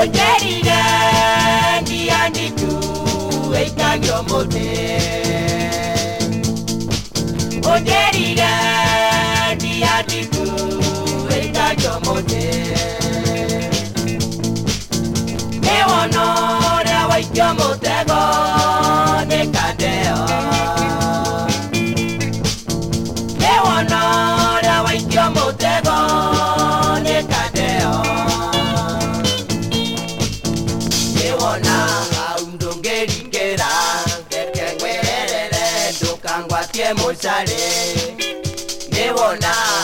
ojerire ndianditu eitagi omote ojerire ndianditu emborracharé de volar.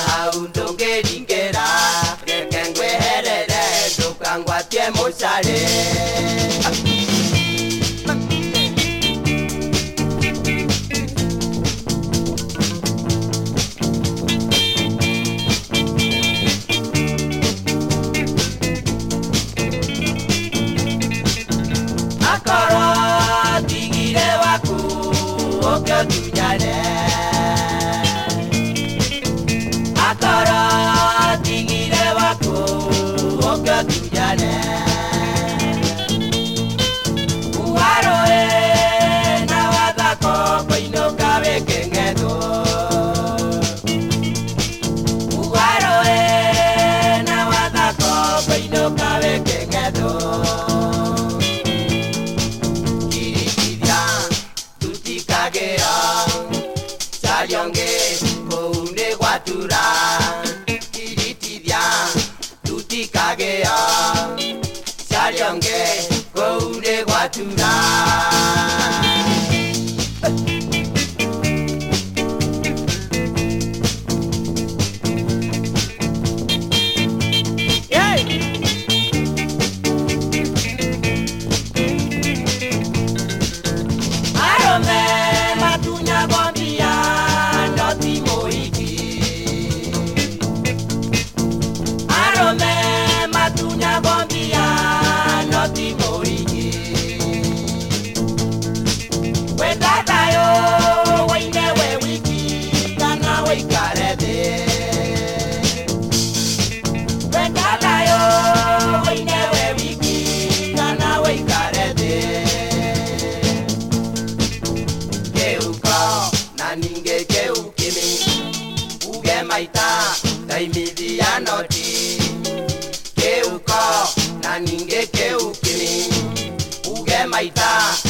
Olódùjalè. Akọ̀rọ̀ tìgìlẹ̀ wa kò ó gbọ́dùjalè. itxura iritidia dutik gure maita da imidia noti Keuko na ninge keukini Uge maita